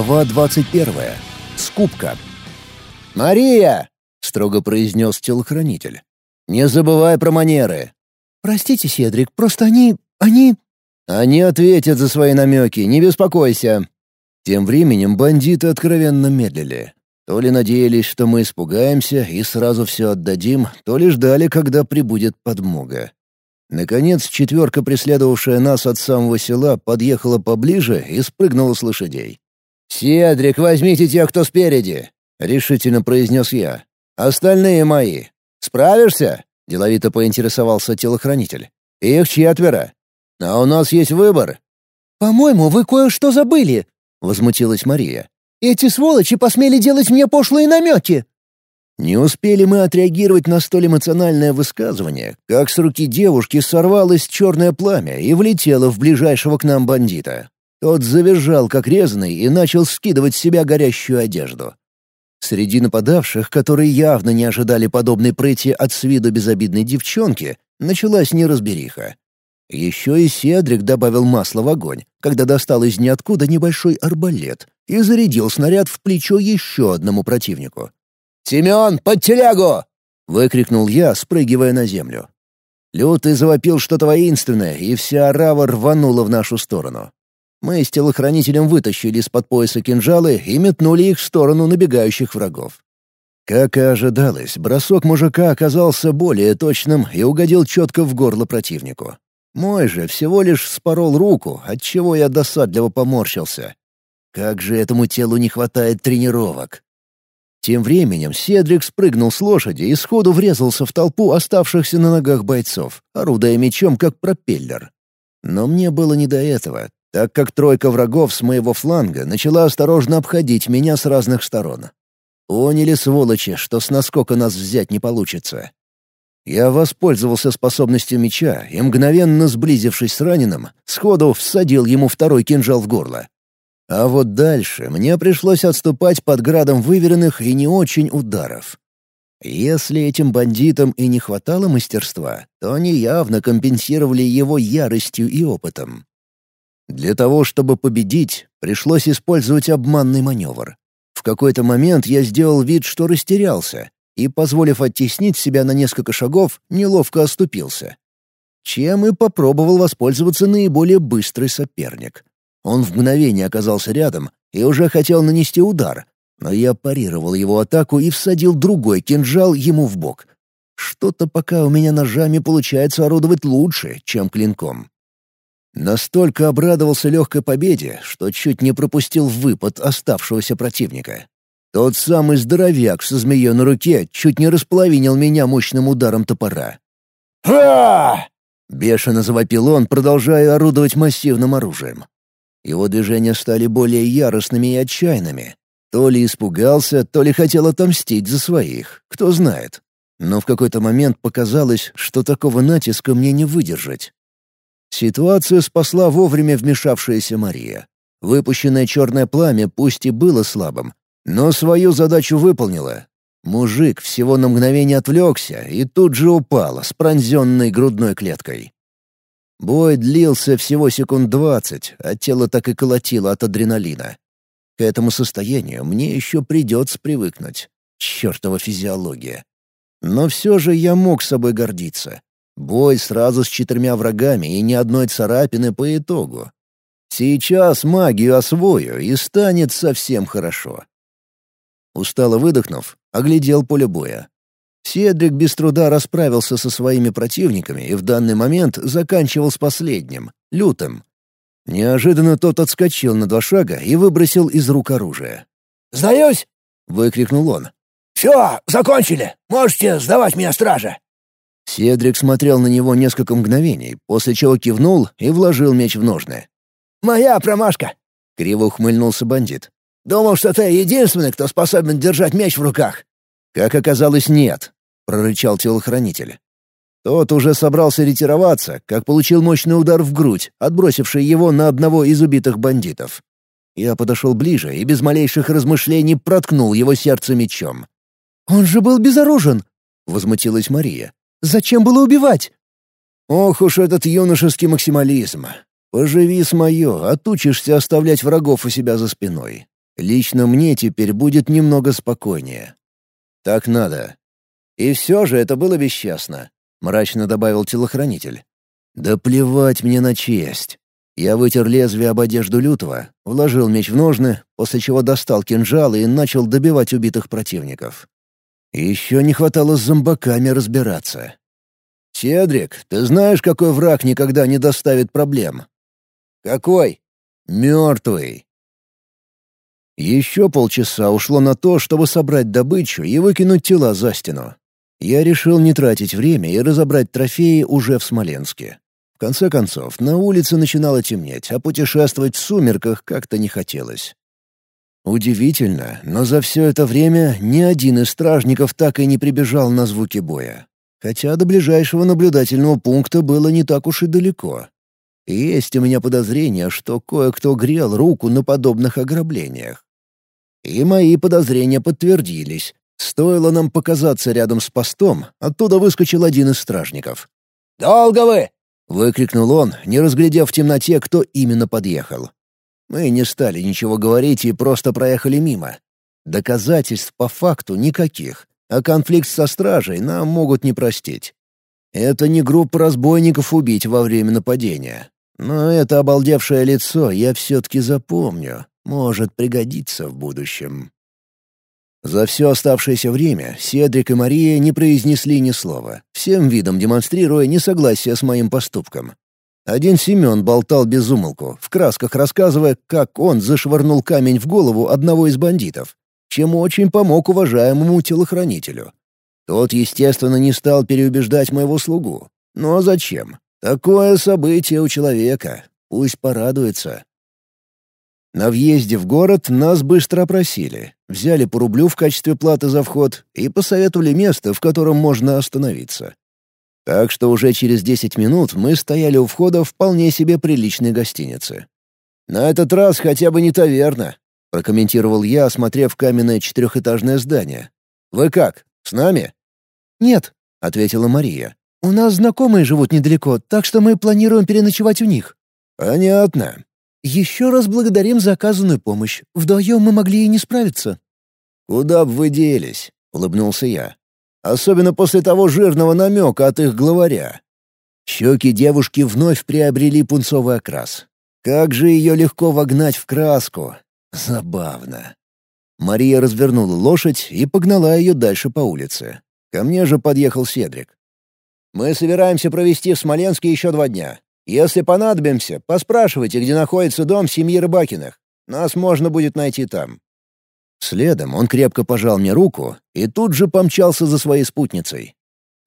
Глава 21. Скупка. «Мария!» — строго произнес телохранитель. «Не забывай про манеры!» «Простите, Седрик, просто они... они...» «Они ответят за свои намеки, не беспокойся!» Тем временем бандиты откровенно медлили. То ли надеялись, что мы испугаемся и сразу все отдадим, то ли ждали, когда прибудет подмога. Наконец, четверка, преследовавшая нас от самого села, подъехала поближе и спрыгнула с лошадей. «Седрик, возьмите тех, кто спереди!» — решительно произнес я. «Остальные мои. Справишься?» — деловито поинтересовался телохранитель. «Их четверо. А у нас есть выбор». «По-моему, вы кое-что забыли», — возмутилась Мария. «Эти сволочи посмели делать мне пошлые намеки». Не успели мы отреагировать на столь эмоциональное высказывание, как с руки девушки сорвалось черное пламя и влетело в ближайшего к нам бандита. Тот завизжал, как резанный, и начал скидывать с себя горящую одежду. Среди нападавших, которые явно не ожидали подобной прыти от с виду безобидной девчонки, началась неразбериха. Еще и Седрик добавил масла в огонь, когда достал из ниоткуда небольшой арбалет и зарядил снаряд в плечо еще одному противнику. «Семен, под телегу!» — выкрикнул я, спрыгивая на землю. Лютый завопил что-то воинственное, и вся орава рванула в нашу сторону. Мы с телохранителем вытащили из-под пояса кинжалы и метнули их в сторону набегающих врагов. Как и ожидалось, бросок мужика оказался более точным и угодил четко в горло противнику. Мой же всего лишь спорол руку, отчего я досадливо поморщился. Как же этому телу не хватает тренировок. Тем временем Седрик спрыгнул с лошади и сходу врезался в толпу оставшихся на ногах бойцов, орудуя мечом как пропеллер. Но мне было не до этого, так как тройка врагов с моего фланга начала осторожно обходить меня с разных сторон. Поняли, сволочи, что с наскока нас взять не получится. Я воспользовался способностью меча и, мгновенно сблизившись с раненым, сходу всадил ему второй кинжал в горло. А вот дальше мне пришлось отступать под градом выверенных и не очень ударов. Если этим бандитам и не хватало мастерства, то они явно компенсировали его яростью и опытом. Для того, чтобы победить, пришлось использовать обманный маневр. В какой-то момент я сделал вид, что растерялся, и, позволив оттеснить себя на несколько шагов, неловко оступился. Чем и попробовал воспользоваться наиболее быстрый соперник. Он в мгновение оказался рядом и уже хотел нанести удар, но я парировал его атаку и всадил другой кинжал ему в бок. Что-то пока у меня ножами получается орудовать лучше, чем клинком. Настолько обрадовался легкой победе, что чуть не пропустил выпад оставшегося противника. Тот самый здоровяк со змеей на руке чуть не располовинил меня мощным ударом топора. «Ха!» — бешено завопил он, продолжая орудовать массивным оружием. Его движения стали более яростными и отчаянными. То ли испугался, то ли хотел отомстить за своих, кто знает. Но в какой-то момент показалось, что такого натиска мне не выдержать. Ситуацию спасла вовремя вмешавшаяся Мария. Выпущенное черное пламя пусть и было слабым, но свою задачу выполнила. Мужик всего на мгновение отвлекся и тут же упал с пронзенной грудной клеткой. Бой длился всего секунд двадцать, а тело так и колотило от адреналина. К этому состоянию мне еще придется привыкнуть. Чертова физиология. Но все же я мог собой гордиться. Бой сразу с четырьмя врагами и ни одной царапины по итогу. Сейчас магию освою, и станет совсем хорошо. Устало выдохнув, оглядел поле боя. Седрик без труда расправился со своими противниками и в данный момент заканчивал с последним, лютым. Неожиданно тот отскочил на два шага и выбросил из рук оружие. «Сдаюсь!» — выкрикнул он. «Все, закончили! Можете сдавать меня, стража!» Седрик смотрел на него несколько мгновений, после чего кивнул и вложил меч в ножны. «Моя промашка!» — криво ухмыльнулся бандит. «Думал, что ты единственный, кто способен держать меч в руках». «Как оказалось, нет», — прорычал телохранитель. Тот уже собрался ретироваться, как получил мощный удар в грудь, отбросивший его на одного из убитых бандитов. Я подошел ближе и без малейших размышлений проткнул его сердце мечом. «Он же был безоружен!» — возмутилась Мария. Зачем было убивать?» «Ох уж этот юношеский максимализм. Поживи с мое, отучишься оставлять врагов у себя за спиной. Лично мне теперь будет немного спокойнее. Так надо. И все же это было бесчестно, — мрачно добавил телохранитель. Да плевать мне на честь. Я вытер лезвие об одежду лютого, вложил меч в ножны, после чего достал кинжал и начал добивать убитых противников. Еще не хватало с зомбаками разбираться. «Седрик, ты знаешь, какой враг никогда не доставит проблем?» «Какой?» «Мертвый». Еще полчаса ушло на то, чтобы собрать добычу и выкинуть тела за стену. Я решил не тратить время и разобрать трофеи уже в Смоленске. В конце концов, на улице начинало темнеть, а путешествовать в сумерках как-то не хотелось. Удивительно, но за все это время ни один из стражников так и не прибежал на звуки боя. Хотя до ближайшего наблюдательного пункта было не так уж и далеко. есть у меня подозрение, что кое-кто грел руку на подобных ограблениях. И мои подозрения подтвердились. Стоило нам показаться рядом с постом, оттуда выскочил один из стражников. «Долго вы?» — выкрикнул он, не разглядев в темноте, кто именно подъехал. Мы не стали ничего говорить и просто проехали мимо. Доказательств по факту никаких, а конфликт со стражей нам могут не простить. Это не группа разбойников убить во время нападения. Но это обалдевшее лицо я все-таки запомню. Может пригодиться в будущем. За все оставшееся время Седрик и Мария не произнесли ни слова, всем видом демонстрируя несогласие с моим поступком. Один Семен болтал без умолку, в красках рассказывая, как он зашвырнул камень в голову одного из бандитов, чем очень помог уважаемому телохранителю. Тот, естественно, не стал переубеждать моего слугу. А зачем? Такое событие у человека. Пусть порадуется. На въезде в город нас быстро опросили, взяли по рублю в качестве платы за вход и посоветовали место, в котором можно остановиться. Так что уже через 10 минут мы стояли у входа вполне себе приличной гостиницы. «На этот раз хотя бы не таверна», — прокомментировал я, осмотрев каменное четырехэтажное здание. «Вы как, с нами?» «Нет», — ответила Мария. «У нас знакомые живут недалеко, так что мы планируем переночевать у них». «Понятно». «Еще раз благодарим за оказанную помощь. Вдвоем мы могли и не справиться». «Куда бы вы делись?» — улыбнулся я. Особенно после того жирного намека от их главаря. Щеки девушки вновь приобрели пунцовый окрас. Как же ее легко вогнать в краску. Забавно. Мария развернула лошадь и погнала ее дальше по улице. Ко мне же подъехал Седрик. «Мы собираемся провести в Смоленске еще два дня. Если понадобимся, поспрашивайте, где находится дом семьи Рыбакиных. Нас можно будет найти там. Следом он крепко пожал мне руку и тут же помчался за своей спутницей.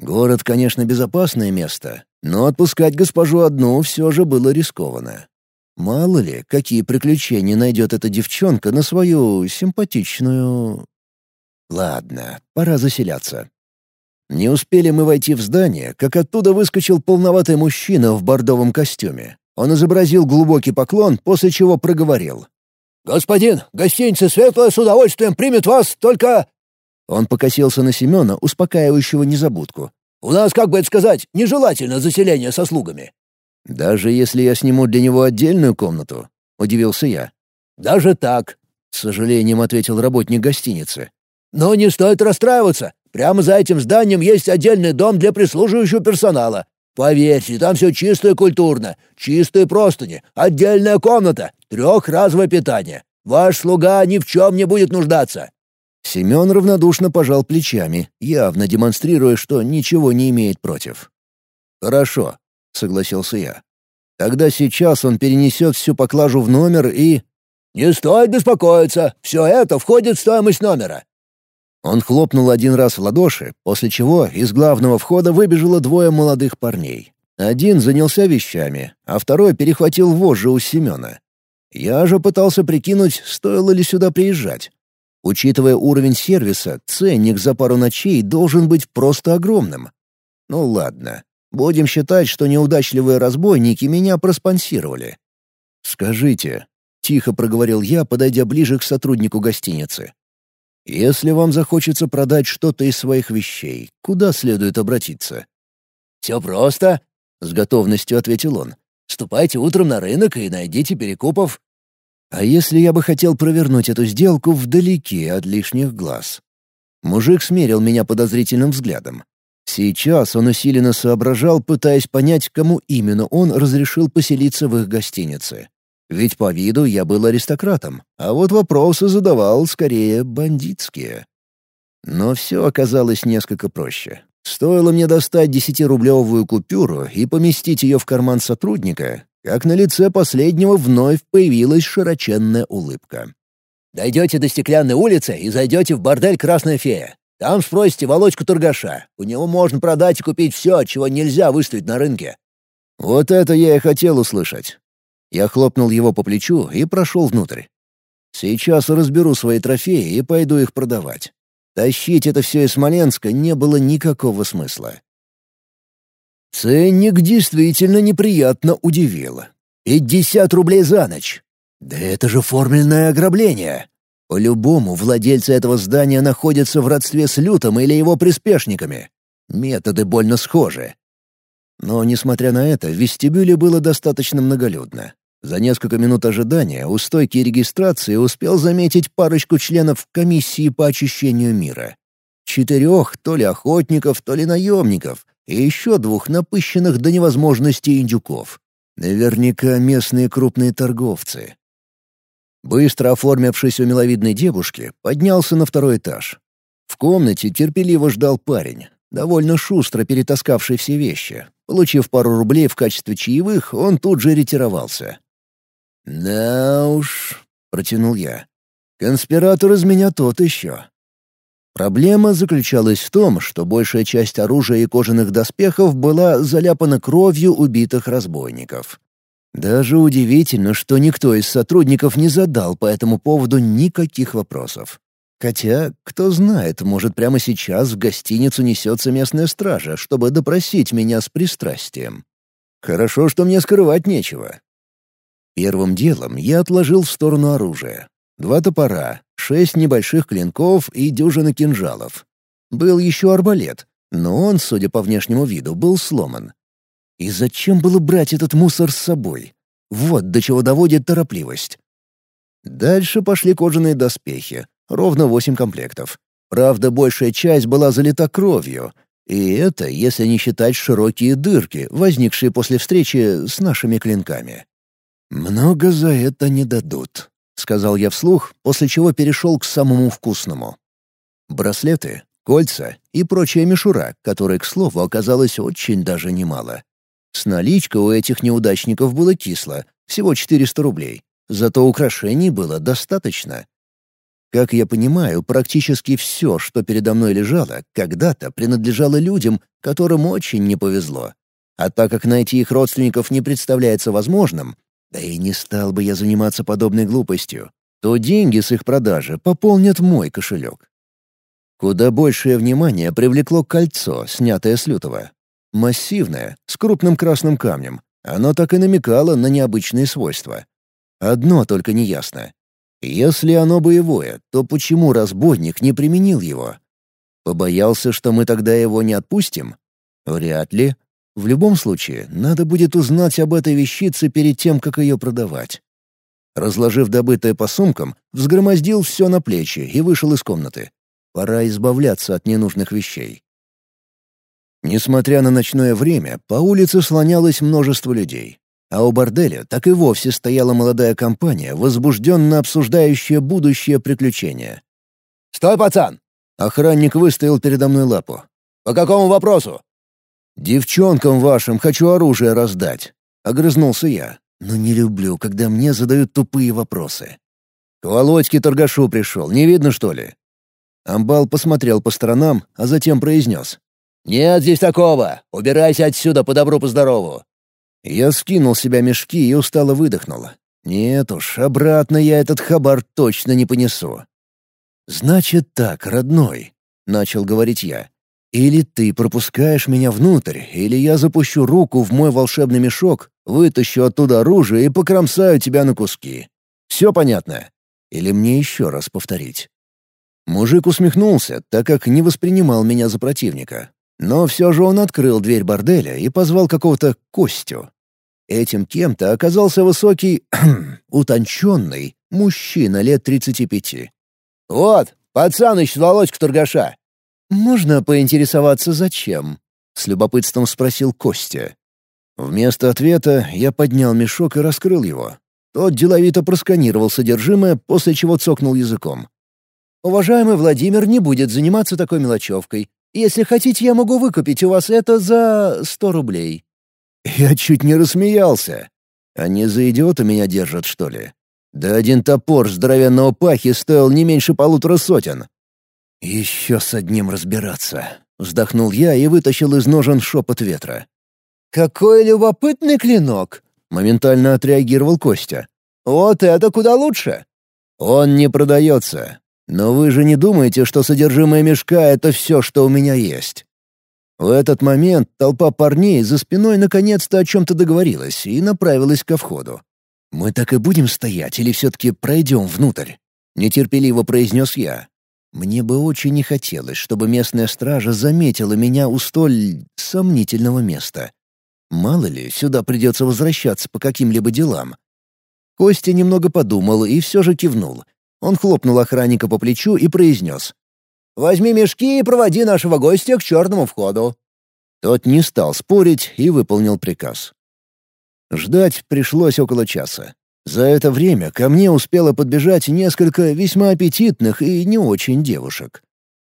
Город, конечно, безопасное место, но отпускать госпожу одну все же было рискованно. Мало ли, какие приключения найдет эта девчонка на свою симпатичную... Ладно, пора заселяться. Не успели мы войти в здание, как оттуда выскочил полноватый мужчина в бордовом костюме. Он изобразил глубокий поклон, после чего проговорил. «Господин, гостиница «Светлая» с удовольствием примет вас, только...» Он покосился на Семена, успокаивающего незабудку. «У нас, как бы это сказать, нежелательно заселение со слугами». «Даже если я сниму для него отдельную комнату?» — удивился я. «Даже так», — с сожалением ответил работник гостиницы. «Но не стоит расстраиваться. Прямо за этим зданием есть отдельный дом для прислуживающего персонала. Поверьте, там все чисто и культурно. Чистые простыни, отдельная комната, трехразовое питание. Ваш слуга ни в чем не будет нуждаться». Семен равнодушно пожал плечами, явно демонстрируя, что ничего не имеет против. «Хорошо», — согласился я. «Тогда сейчас он перенесет всю поклажу в номер и...» «Не стоит беспокоиться, все это входит в стоимость номера. Он хлопнул один раз в ладоши, после чего из главного входа выбежало двое молодых парней. Один занялся вещами, а второй перехватил вожжи у Семена. Я же пытался прикинуть, стоило ли сюда приезжать. Учитывая уровень сервиса, ценник за пару ночей должен быть просто огромным. Ну ладно, будем считать, что неудачливые разбойники меня проспонсировали. «Скажите», — тихо проговорил я, подойдя ближе к сотруднику гостиницы. Если вам захочется продать что-то из своих вещей, куда следует обратиться?» «Все просто», — с готовностью ответил он. «Ступайте утром на рынок и найдите перекупов». А если я бы хотел провернуть эту сделку вдалеке от лишних глаз? Мужик смерил меня подозрительным взглядом. Сейчас он усиленно соображал, пытаясь понять, кому именно он разрешил поселиться в их гостинице. Ведь по виду я был аристократом, а вот вопросы задавал скорее бандитские. Но все оказалось несколько проще. Стоило мне достать десятирублевую купюру и поместить ее в карман сотрудника, как на лице последнего вновь появилась широченная улыбка. «Дойдете до стеклянной улицы и зайдете в бордель «Красная фея». Там спросите Володьку Тургаша. У него можно продать и купить все, чего нельзя выставить на рынке». Вот это я и хотел услышать. Я хлопнул его по плечу и прошел внутрь. Сейчас разберу свои трофеи и пойду их продавать. Тащить это все из Смоленска не было никакого смысла. Ценник действительно неприятно удивил. Пятьдесят рублей за ночь. Да это же форменное ограбление. По-любому владельцы этого здания находятся в родстве с Лютом или его приспешниками. Методы больно схожи. Но, несмотря на это, в вестибюле было достаточно многолюдно. За несколько минут ожидания у стойки регистрации успел заметить парочку членов комиссии по очищению мира. Четырех то ли охотников, то ли наемников, и еще двух напыщенных до невозможности индюков. Наверняка местные крупные торговцы. Быстро оформившись у миловидной девушки, поднялся на второй этаж. В комнате терпеливо ждал парень, довольно шустро перетаскавший все вещи. Получив пару рублей в качестве чаевых, он тут же ретировался. «Да уж», — протянул я. «Конспиратор из меня тот еще». Проблема заключалась в том, что большая часть оружия и кожаных доспехов была заляпана кровью убитых разбойников. Даже удивительно, что никто из сотрудников не задал по этому поводу никаких вопросов. Хотя, кто знает, может, прямо сейчас в гостиницу несется местная стража, чтобы допросить меня с пристрастием. Хорошо, что мне скрывать нечего. Первым делом я отложил в сторону оружие. Два топора, шесть небольших клинков и дюжина кинжалов. Был еще арбалет, но он, судя по внешнему виду, был сломан. И зачем было брать этот мусор с собой? Вот до чего доводит торопливость. Дальше пошли кожаные доспехи, ровно восемь комплектов. Правда, большая часть была залита кровью, и это если не считать широкие дырки, возникшие после встречи с нашими клинками. «Много за это не дадут», — сказал я вслух, после чего перешел к самому вкусному. Браслеты, кольца и прочая мишура, которой, к слову, оказалось очень даже немало. С наличкой у этих неудачников было кисло, всего 400 рублей. Зато украшений было достаточно. Как я понимаю, практически все, что передо мной лежало, когда-то принадлежало людям, которым очень не повезло. А так как найти их родственников не представляется возможным, да и не стал бы я заниматься подобной глупостью. То деньги с их продажи пополнят мой кошелек. Куда большее внимание привлекло кольцо, снятое с лютого. Массивное, с крупным красным камнем. Оно так и намекало на необычные свойства. Одно только неясно. Если оно боевое, то почему разбойник не применил его? Побоялся, что мы тогда его не отпустим? Вряд ли. В любом случае, надо будет узнать об этой вещице перед тем, как ее продавать. Разложив добытое по сумкам, взгромоздил все на плечи и вышел из комнаты. Пора избавляться от ненужных вещей. Несмотря на ночное время, по улице слонялось множество людей. А у борделя так и вовсе стояла молодая компания, возбужденно обсуждающая будущее приключение. «Стой, пацан!» Охранник выставил передо мной лапу. «По какому вопросу?» «Девчонкам вашим хочу оружие раздать», — огрызнулся я. «Но не люблю, когда мне задают тупые вопросы». «К Володьке торгашу пришел, не видно, что ли?» Амбал посмотрел по сторонам, а затем произнес. «Нет здесь такого! Убирайся отсюда по добру, по здорову!» Я скинул себя мешки и устало выдохнул. «Нет уж, обратно я этот хабар точно не понесу». «Значит так, родной», — начал говорить я. Или ты пропускаешь меня внутрь, или я запущу руку в мой волшебный мешок, вытащу оттуда оружие и покромсаю тебя на куски. Все понятно? Или мне еще раз повторить?» Мужик усмехнулся, так как не воспринимал меня за противника. Но все же он открыл дверь борделя и позвал какого-то Костю. Этим кем-то оказался высокий, утонченный, Мужчина лет тридцати пяти. «Вот, пацаныч Володька Торгаша». «Можно поинтересоваться, зачем?» — с любопытством спросил Костя. Вместо ответа я поднял мешок и раскрыл его. Тот деловито просканировал содержимое, после чего цокнул языком. «Уважаемый Владимир не будет заниматься такой мелочевкой. Если хотите, я могу выкупить у вас это за сто рублей». Я чуть не рассмеялся. Они за идиота меня держат, что ли? Да один топор здоровенного пахи стоил не меньше полутора сотен. «Еще с одним разбираться», — вздохнул я и вытащил из ножен шепот ветра. «Какой любопытный клинок!» — моментально отреагировал Костя. «Вот это куда лучше!» «Он не продается. Но вы же не думаете, что содержимое мешка — это все, что у меня есть?» В этот момент толпа парней за спиной наконец-то о чем-то договорилась и направилась ко входу. «Мы так и будем стоять или все-таки пройдем внутрь?» — нетерпеливо произнес я. Мне бы очень не хотелось, чтобы местная стража заметила меня у столь сомнительного места. Мало ли, сюда придется возвращаться по каким-либо делам. Костя немного подумал и все же кивнул. Он хлопнул охранника по плечу и произнес. «Возьми мешки и проводи нашего гостя к черному входу». Тот не стал спорить и выполнил приказ. Ждать пришлось около часа. За это время ко мне успело подбежать несколько весьма аппетитных и не очень девушек.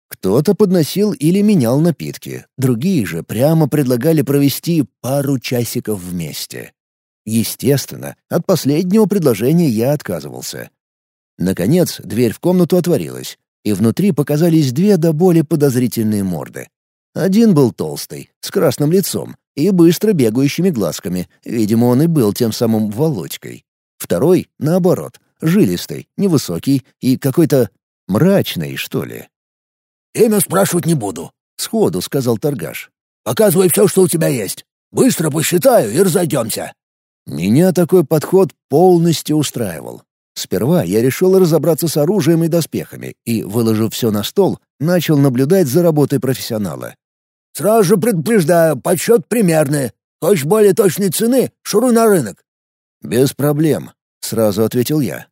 Кто-то подносил или менял напитки, другие же прямо предлагали провести пару часиков вместе. Естественно, от последнего предложения я отказывался. Наконец, дверь в комнату отворилась, и внутри показались две до боли подозрительные морды. Один был толстый, с красным лицом и быстро бегающими глазками, видимо, он и был тем самым Володькой. Второй, наоборот, жилистый, невысокий и какой-то мрачный, что ли. «Имя спрашивать не буду», — сходу сказал торгаш. «Показывай все, что у тебя есть. Быстро посчитаю и разойдемся». Меня такой подход полностью устраивал. Сперва я решил разобраться с оружием и доспехами и, выложив все на стол, начал наблюдать за работой профессионала. «Сразу же предупреждаю, подсчет примерный. Хочешь более точной цены — шуруй на рынок». «Без проблем», — сразу ответил я.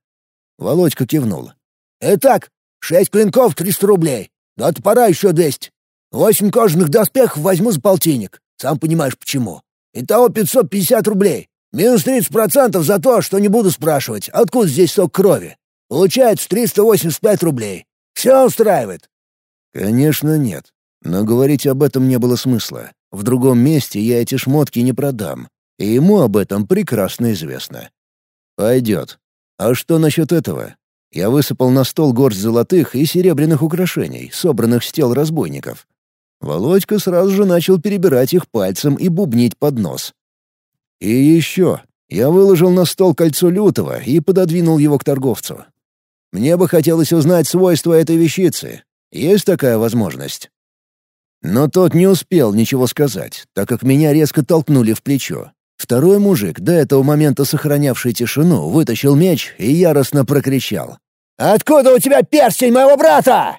Володька кивнул. «Итак, шесть клинков — триста рублей. До топора еще двести. Восемь кожаных доспехов возьму за полтинник. Сам понимаешь, почему. Итого пятьсот пятьдесят рублей. Минус тридцать процентов за то, что не буду спрашивать, откуда здесь сок крови. Получается триста восемьдесят пять рублей. Все устраивает?» «Конечно нет. Но говорить об этом не было смысла. В другом месте я эти шмотки не продам. И ему об этом прекрасно известно. Пойдет. А что насчет этого? Я высыпал на стол горсть золотых и серебряных украшений, собранных с тел разбойников. Володька сразу же начал перебирать их пальцем и бубнить под нос. И еще. Я выложил на стол кольцо лютого и пододвинул его к торговцу. Мне бы хотелось узнать свойства этой вещицы. Есть такая возможность? Но тот не успел ничего сказать, так как меня резко толкнули в плечо. Второй мужик, до этого момента сохранявший тишину, вытащил меч и яростно прокричал. «Откуда у тебя перстень моего брата?»